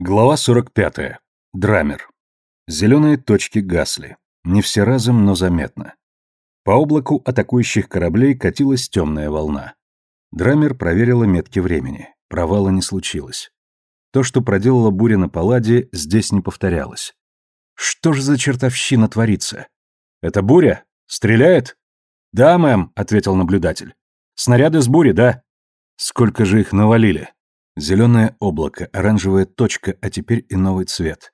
Глава 45. Драмер. Зеленые точки гасли. Не все разом, но заметно. По облаку атакующих кораблей катилась темная волна. Драмер проверила метки времени. Провала не случилось. То, что проделала буря на Палладе, здесь не повторялось. Что же за чертовщина творится? Это буря? Стреляет? Да, мэм, ответил наблюдатель. Снаряды с бури, да. Сколько же их навалили? Зеленое облако, оранжевая точка, а теперь и новый цвет.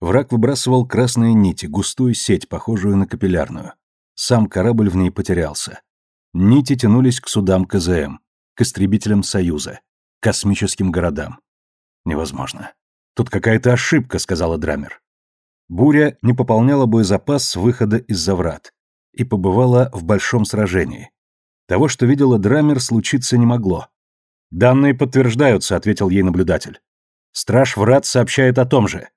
Враг выбрасывал красные нити, густую сеть, похожую на капиллярную. Сам корабль в ней потерялся. Нити тянулись к судам КЗМ, к истребителям Союза, к космическим городам. Невозможно. Тут какая-то ошибка, сказала Драмер. Буря не пополняла боезапас с выхода из-за врат и побывала в большом сражении. Того, что видела Драмер, случиться не могло. «Данные подтверждаются», — ответил ей наблюдатель. «Страж врат сообщает о том же».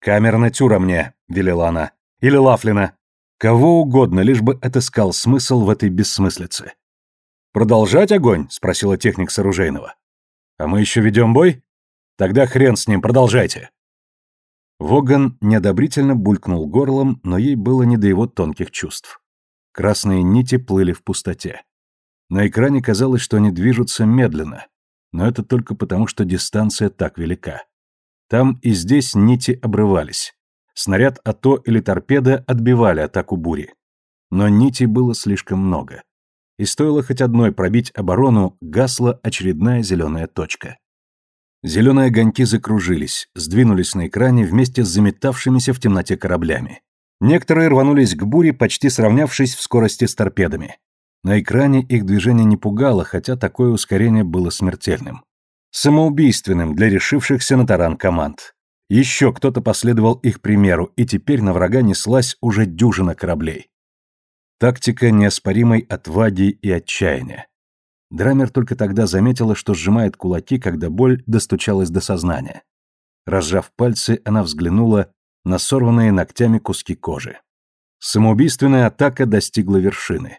«Камерна Тюра мне», — велела она. «Или Лафлина. Кого угодно, лишь бы отыскал смысл в этой бессмыслице». «Продолжать огонь?» — спросила техник с. «А мы еще ведем бой? Тогда хрен с ним, продолжайте». Воган неодобрительно булькнул горлом, но ей было не до его тонких чувств. Красные нити плыли в пустоте. На экране казалось, что они движутся медленно, но это только потому, что дистанция так велика. Там и здесь нити обрывались. Снаряд АТО или торпеда отбивали атаку бури. Но нитей было слишком много. И стоило хоть одной пробить оборону, гасла очередная зеленая точка. Зеленые огоньки закружились, сдвинулись на экране вместе с заметавшимися в темноте кораблями. Некоторые рванулись к буре, почти сравнявшись в скорости с торпедами. На экране их движение не пугало, хотя такое ускорение было смертельным. Самоубийственным для решившихся на таран команд. Еще кто-то последовал их примеру, и теперь на врага неслась уже дюжина кораблей. Тактика неоспоримой отваги и отчаяния. Драмер только тогда заметила, что сжимает кулаки, когда боль достучалась до сознания. Разжав пальцы, она взглянула на сорванные ногтями куски кожи. Самоубийственная атака достигла вершины.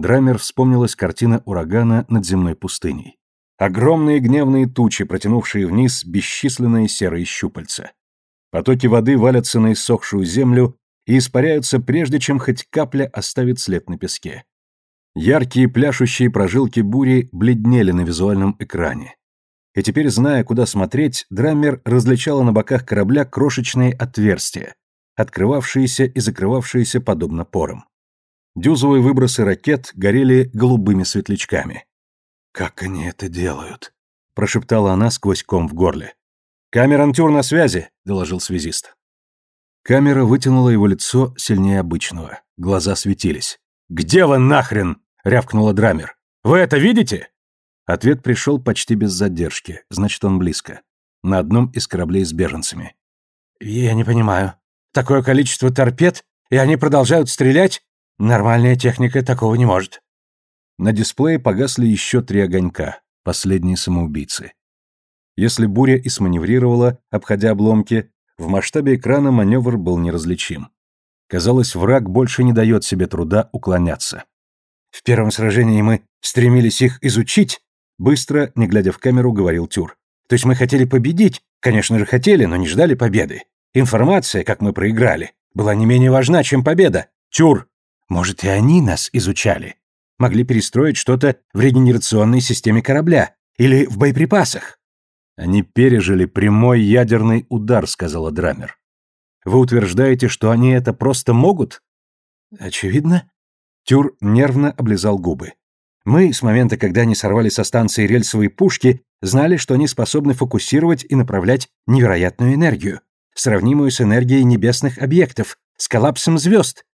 Драмер вспомнилась картина урагана над земной пустыней. Огромные гневные тучи, протянувшие вниз бесчисленные серые щупальца. Потоки воды валятся на иссохшую землю и испаряются, прежде чем хоть капля оставит след на песке. Яркие пляшущие прожилки бури бледнели на визуальном экране. И теперь, зная, куда смотреть, Драммер различала на боках корабля крошечные отверстия, открывавшиеся и закрывавшиеся подобно порам. Дюзовые выбросы ракет горели голубыми светлячками. «Как они это делают?» – прошептала она сквозь ком в горле. «Камера Антюр на связи», – доложил связист. Камера вытянула его лицо сильнее обычного. Глаза светились. «Где вы нахрен?» – рявкнула Драмер. «Вы это видите?» Ответ пришел почти без задержки, значит, он близко. На одном из кораблей с беженцами. «Я не понимаю. Такое количество торпед, и они продолжают стрелять? Нормальная техника такого не может. На дисплее погасли еще три огонька, последние самоубийцы. Если буря и сманеврировала, обходя обломки, в масштабе экрана маневр был неразличим. Казалось, враг больше не дает себе труда уклоняться. В первом сражении мы стремились их изучить, быстро, не глядя в камеру, говорил Тюр. То есть мы хотели победить, конечно же хотели, но не ждали победы. Информация, как мы проиграли, была не менее важна, чем победа. Тюр, может, и они нас изучали. Могли перестроить что-то в регенерационной системе корабля или в боеприпасах. Они пережили прямой ядерный удар, сказала Драмер. Вы утверждаете, что они это просто могут? Очевидно. Тюр нервно облизал губы. Мы, с момента, когда они сорвали со станции рельсовые пушки, знали, что они способны фокусировать и направлять невероятную энергию, сравнимую с энергией небесных объектов, с коллапсом звезд,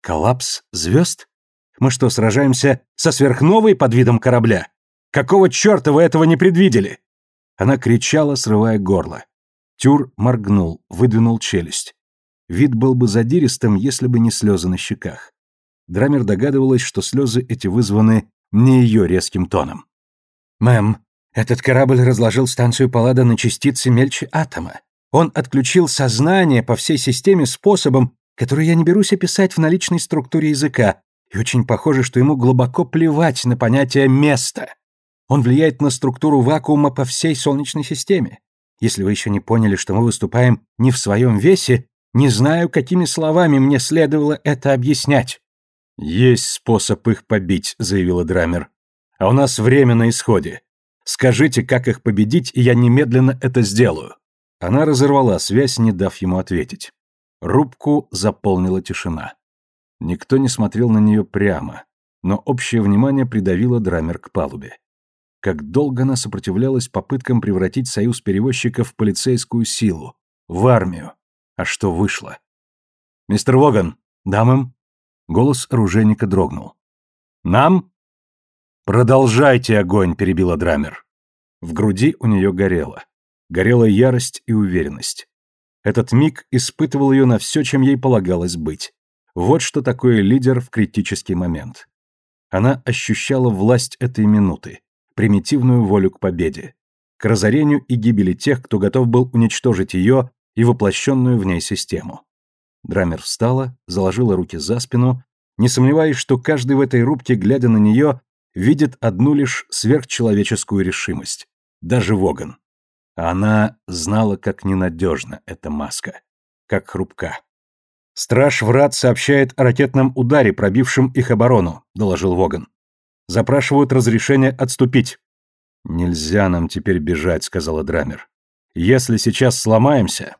Коллапс звезд? Мы что, сражаемся со сверхновой под видом корабля? Какого черта вы этого не предвидели? Она кричала, срывая горло. Тюр моргнул, выдвинул челюсть. Вид был бы задиристым, если бы не слезы на щеках. Драмер догадывалась, что слезы эти вызваны не ее резким тоном. «Мэм, этот корабль разложил станцию Паллада на частицы мельче атома. Он отключил сознание по всей системе способом, который я не берусь описать в наличной структуре языка, и очень похоже, что ему глубоко плевать на понятие «место». Он влияет на структуру вакуума по всей Солнечной системе. Если вы еще не поняли, что мы выступаем не в своем весе, не знаю, какими словами мне следовало это объяснять». «Есть способ их побить», — заявила Драмер. «А у нас время на исходе. Скажите, как их победить, и я немедленно это сделаю». Она разорвала связь, не дав ему ответить. Рубку заполнила тишина. Никто не смотрел на нее прямо, но общее внимание придавило Драмер к палубе. Как долго она сопротивлялась попыткам превратить союз перевозчиков в полицейскую силу, в армию. А что вышло? «Мистер Воган!» «Да, мэм?» Голос оружейника дрогнул. «Нам?» «Продолжайте огонь!» — перебила Драмер. В груди у нее горело. Горела ярость и уверенность. Этот миг испытывал ее на все, чем ей полагалось быть. Вот что такое лидер в критический момент. Она ощущала власть этой минуты, примитивную волю к победе, к разорению и гибели тех, кто готов был уничтожить ее и воплощенную в ней систему. Драмер встала, заложила руки за спину, не сомневаясь, что каждый в этой рубке, глядя на нее, видит одну лишь сверхчеловеческую решимость. Даже Воган. Она знала, как ненадежна эта маска, как хрупка. «Страж врат сообщает о ракетном ударе, пробившем их оборону», — доложил Воган. «Запрашивают разрешение отступить». «Нельзя нам теперь бежать», — сказала Драмер. «Если сейчас сломаемся...»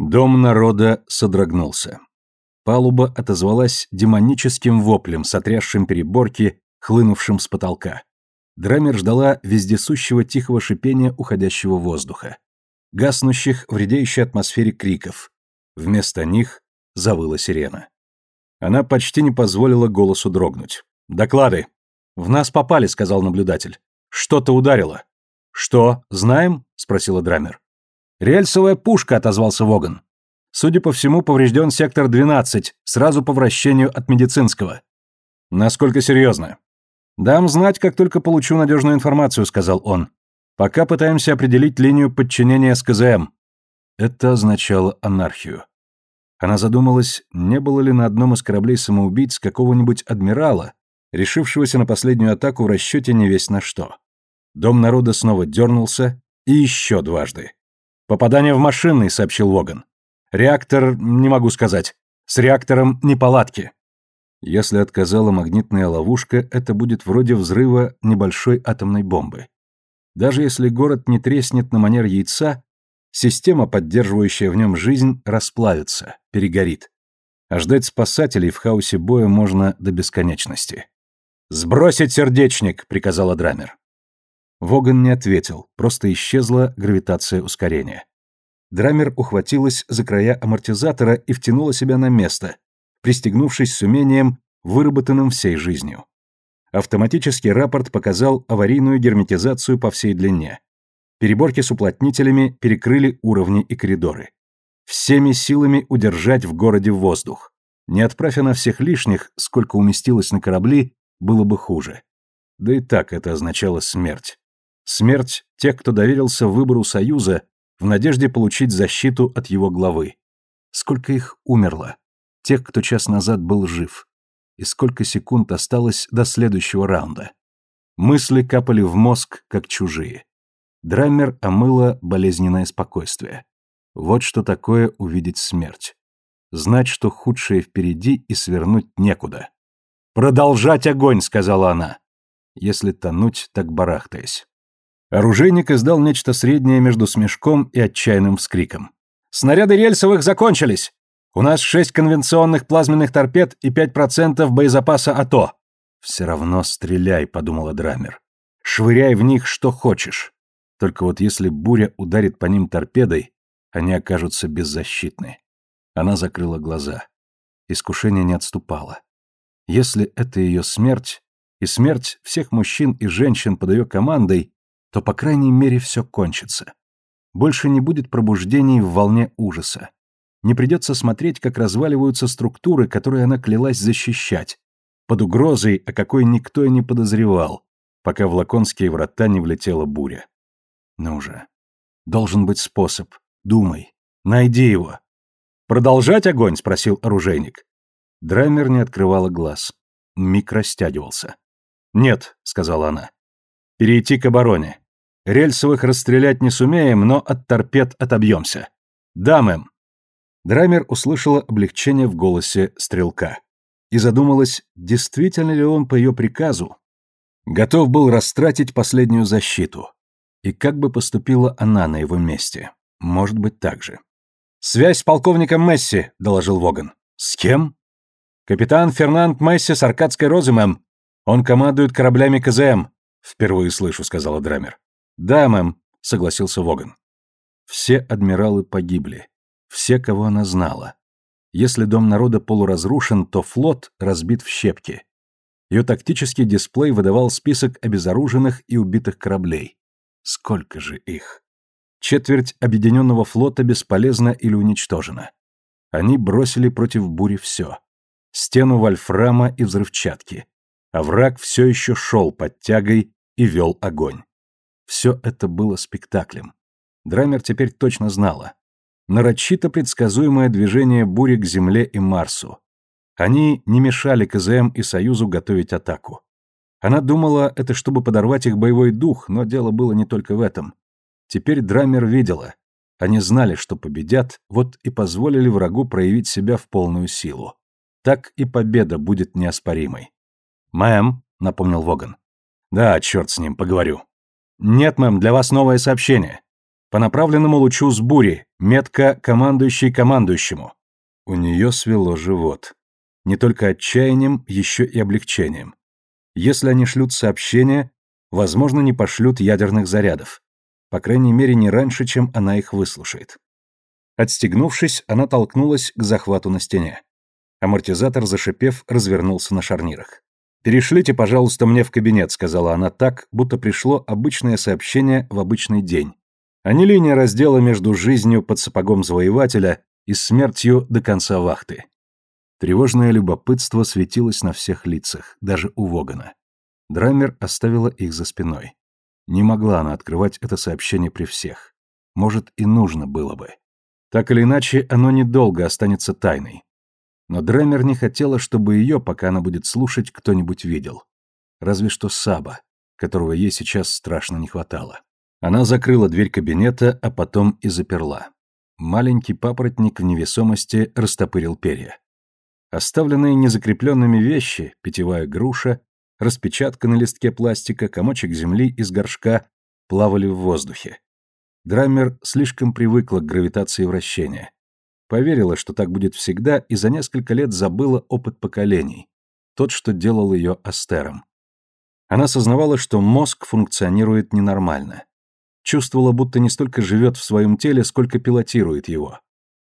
Дом народа содрогнулся. Палуба отозвалась демоническим воплем, сотрясшим переборки, хлынувшим с потолка. Драмер ждала вездесущего тихого шипения уходящего воздуха. Гаснущих в редеющей атмосфере криков. Вместо них завыла сирена. Она почти не позволила голосу дрогнуть. «Доклады!» «В нас попали», — сказал наблюдатель. «Что-то ударило». «Что, знаем?» — спросила Драмер. «Рельсовая пушка», — отозвался Воган. «Судя по всему, поврежден сектор 12, сразу по вращению от медицинского». «Насколько серьезно?» «Дам знать, как только получу надежную информацию», — сказал он. «Пока пытаемся определить линию подчинения с КЗМ». Это означало анархию. Она задумалась, не было ли на одном из кораблей самоубийц какого-нибудь адмирала, решившегося на последнюю атаку в расчете не весь на что. Дом народа снова дернулся, и еще дважды. «Попадание в машинный», — сообщил Логан. «Реактор, не могу сказать. С реактором неполадки». Если отказала магнитная ловушка, это будет вроде взрыва небольшой атомной бомбы. Даже если город не треснет на манер яйца, Система, поддерживающая в нем жизнь, расплавится, перегорит. А ждать спасателей в хаосе боя можно до бесконечности. «Сбросить сердечник!» — приказала Драмер. Воган не ответил, просто исчезла гравитация ускорения. Драмер ухватилась за края амортизатора и втянула себя на место, пристегнувшись с умением, выработанным всей жизнью. Автоматический рапорт показал аварийную герметизацию по всей длине. Переборки с уплотнителями перекрыли уровни и коридоры. Всеми силами удержать в городе воздух. Не отправь она всех лишних, сколько уместилось на корабли, было бы хуже. Да и так это означало смерть. Смерть тех, кто доверился выбору Союза в надежде получить защиту от его главы. Сколько их умерло? Тех, кто час назад был жив. И сколько секунд осталось до следующего раунда. Мысли капали в мозг, как чужие. Драммер омыло болезненное спокойствие. Вот что такое увидеть смерть. Знать, что худшее впереди и свернуть некуда. «Продолжать огонь!» — сказала она. Если тонуть, так барахтаясь. Оружейник издал нечто среднее между смешком и отчаянным вскриком. «Снаряды рельсовых закончились! У нас шесть конвенционных плазменных торпед и пять процентов боезапаса АТО!» «Все равно стреляй», — подумала Драмер. «Швыряй в них, что хочешь. Только вот если буря ударит по ним торпедой, они окажутся беззащитны. Она закрыла глаза. Искушение не отступало. Если это ее смерть, и смерть всех мужчин и женщин под ее командой, то, по крайней мере, все кончится. Больше не будет пробуждений в волне ужаса. Не придется смотреть, как разваливаются структуры, которые она клялась защищать, под угрозой, о какой никто и не подозревал, пока в лаконские врата не влетела буря. Ну же. Должен быть способ. Думай. Найди его. Продолжать огонь? спросил оружейник. Драймер не открывала глаз. Мик растягивался. Нет, сказала она. Перейти к обороне. Рельсовых расстрелять не сумеем, но от торпед отобьемся. Да, мэм. Драмер услышала облегчение в голосе стрелка и задумалась, действительно ли он по ее приказу готов был растратить последнюю защиту. И как бы поступила она на его месте? Может быть, так же. «Связь с полковником Месси», — доложил Воган. «С кем?» «Капитан Фернанд Месси с Аркадской розы. Он командует кораблями КЗМ». «Впервые слышу», — сказала Драмер. «Да, мэм», — согласился Воган. Все адмиралы погибли. Все, кого она знала. Если дом народа полуразрушен, то флот разбит в щепки. Ее тактический дисплей выдавал список обезоруженных и убитых кораблей. Сколько же их? Четверть объединенного флота бесполезна или уничтожена. Они бросили против бури все. Стену вольфрама и взрывчатки. А враг все еще шел под тягой и вел огонь. Все это было спектаклем. Драмер теперь точно знала нарочито предсказуемое движение бури к Земле и Марсу. Они не мешали КЗМ и Союзу готовить атаку. Она думала, это чтобы подорвать их боевой дух, но дело было не только в этом. Теперь Драмер видела. Они знали, что победят, вот и позволили врагу проявить себя в полную силу. Так и победа будет неоспоримой. «Мэм», — напомнил Воган. «Да, черт с ним, поговорю». «Нет, мэм, для вас новое сообщение. По направленному лучу с бури, метка командующий командующему. У нее свело живот. Не только отчаянием, еще и облегчением. Если они шлют сообщение, возможно, не пошлют ядерных зарядов. По крайней мере, не раньше, чем она их выслушает. Отстегнувшись, она толкнулась к захвату на стене. Амортизатор, зашипев, развернулся на шарнирах. «Перешлите, пожалуйста, мне в кабинет», — сказала она так, будто пришло обычное сообщение в обычный день, а не линия раздела между жизнью под сапогом завоевателя и смертью до конца вахты. Тревожное любопытство светилось на всех лицах, даже у Вогана. Драмер оставила их за спиной. Не могла она открывать это сообщение при всех. Может, и нужно было бы. Так или иначе, оно недолго останется тайной. Но Драмер не хотела, чтобы ее, пока она будет слушать, кто-нибудь видел. Разве что Саба, которого ей сейчас страшно не хватало. Она закрыла дверь кабинета, а потом и заперла. Маленький папоротник в невесомости растопырил перья. Оставленные незакрепленными вещи, питьевая груша, распечатка на листке пластика, комочек земли из горшка плавали в воздухе. Драмер слишком привыкла к гравитации вращения. Поверила, что так будет всегда, и за несколько лет забыла опыт поколений, тот, что делал ее астером. Она сознавала, что мозг функционирует ненормально. Чувствовала, будто не столько живет в своем теле, сколько пилотирует его.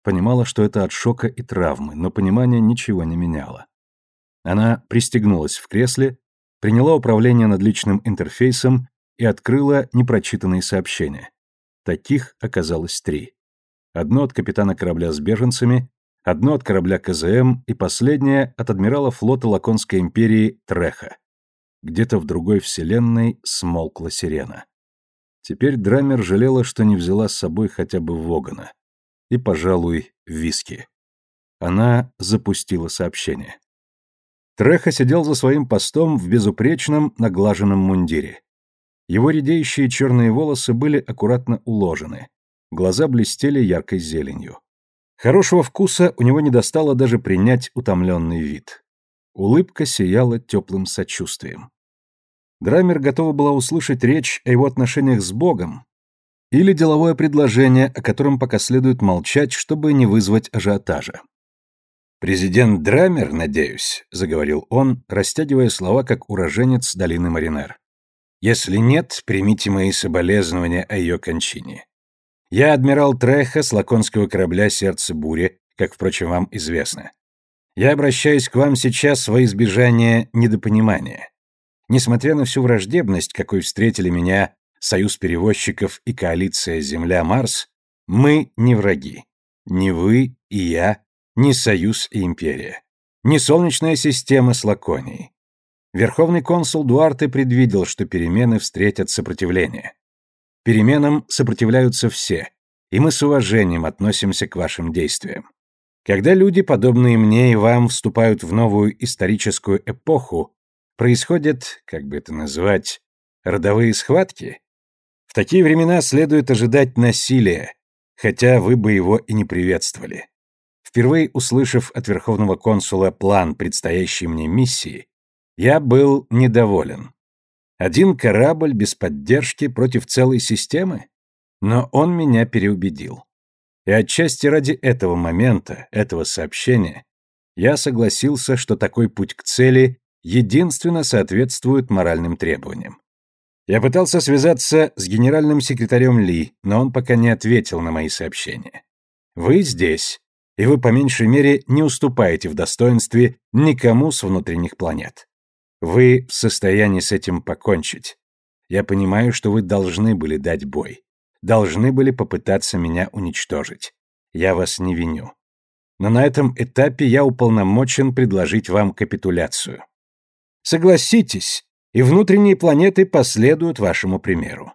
Понимала, что это от шока и травмы, но понимание ничего не меняло. Она пристегнулась в кресле, приняла управление над личным интерфейсом и открыла непрочитанные сообщения. Таких оказалось три. Одно от капитана корабля с беженцами, одно от корабля КЗМ и последнее от адмирала флота Лаконской империи Треха. Где-то в другой вселенной смолкла сирена. Теперь Драмер жалела, что не взяла с собой хотя бы Вогана. И, пожалуй, виски. Она запустила сообщение. Треха сидел за своим постом в безупречном, наглаженном мундире. Его редеющие черные волосы были аккуратно уложены. Глаза блестели яркой зеленью. Хорошего вкуса у него не достало даже принять утомленный вид. Улыбка сияла теплым сочувствием. Драмер готова была услышать речь о его отношениях с Богом или деловое предложение, о котором пока следует молчать, чтобы не вызвать ажиотажа. «Президент Драмер, надеюсь», — заговорил он, растягивая слова, как уроженец долины Маринер. «Если нет, примите мои соболезнования о ее кончине. Я адмирал Треха с лаконского корабля «Сердце бури», как, впрочем, вам известно. Я обращаюсь к вам сейчас во избежание недопонимания. Несмотря на всю враждебность, какой встретили меня Союз перевозчиков и коалиция Земля-Марс, мы не враги. Ни вы и я, ни Союз и Империя. Ни Солнечная система с Лаконией. Верховный консул Дуарте предвидел, что перемены встретят сопротивление. Переменам сопротивляются все, и мы с уважением относимся к вашим действиям. Когда люди, подобные мне и вам, вступают в новую историческую эпоху, происходят, как бы это назвать, родовые схватки. В такие времена следует ожидать насилия, хотя вы бы его и не приветствовали. Впервые услышав от верховного консула план предстоящей мне миссии, я был недоволен. Один корабль без поддержки против целой системы? Но он меня переубедил. И отчасти ради этого момента, этого сообщения, я согласился, что такой путь к цели единственно соответствует моральным требованиям. Я пытался связаться с генеральным секретарем Ли, но он пока не ответил на мои сообщения. Вы здесь, и вы по меньшей мере не уступаете в достоинстве никому с внутренних планет. Вы в состоянии с этим покончить. Я понимаю, что вы должны были дать бой. Должны были попытаться меня уничтожить. Я вас не виню. Но на этом этапе я уполномочен предложить вам капитуляцию. Согласитесь, и внутренние планеты последуют вашему примеру.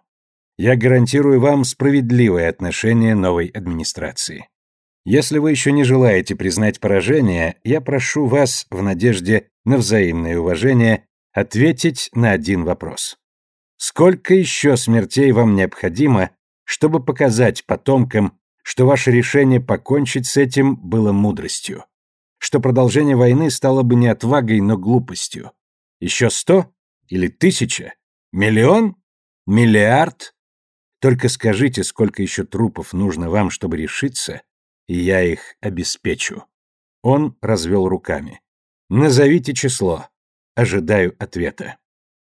Я гарантирую вам справедливое отношение новой администрации. Если вы еще не желаете признать поражение, я прошу вас, в надежде на взаимное уважение, ответить на один вопрос. Сколько еще смертей вам необходимо, чтобы показать потомкам, что ваше решение покончить с этим было мудростью? Что продолжение войны стало бы не отвагой, но глупостью? Еще сто? Или тысяча? Миллион? Миллиард? Только скажите, сколько еще трупов нужно вам, чтобы решиться, и я их обеспечу. Он развел руками. Назовите число. Ожидаю ответа.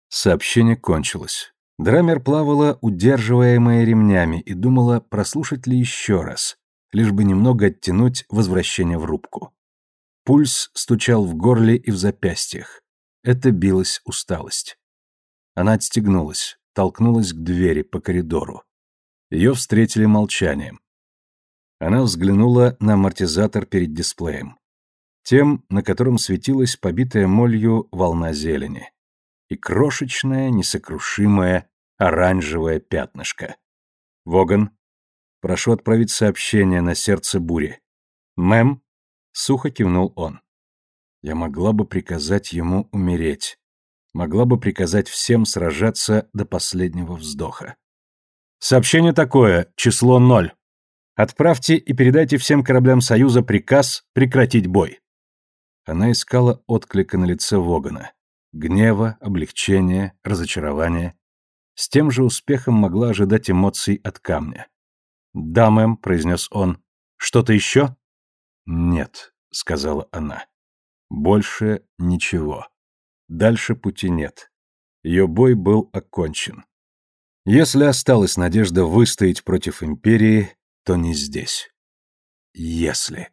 Сообщение кончилось. Драмер плавала, удерживаемая ремнями, и думала, прослушать ли еще раз, лишь бы немного оттянуть возвращение в рубку. Пульс стучал в горле и в запястьях. Это билась усталость. Она отстегнулась, толкнулась к двери по коридору. Ее встретили молчанием. Она взглянула на амортизатор перед дисплеем. Тем, на котором светилась побитая молью волна зелени. И крошечное, несокрушимое, оранжевое пятнышко. Воган, прошу отправить сообщение на сердце бури. Мэм, сухо кивнул он. Я могла бы приказать ему умереть. Могла бы приказать всем сражаться до последнего вздоха. Сообщение такое, число ноль. Отправьте и передайте всем кораблям Союза приказ прекратить бой. Она искала отклика на лице Вогана. Гнева, облегчения, разочарования. С тем же успехом могла ожидать эмоций от камня. «Да, мэм», — произнес он. «Что-то еще?» «Нет», — сказала она. «Больше ничего. Дальше пути нет. Ее бой был окончен. Если осталась надежда выстоять против Империи, то не здесь. Если.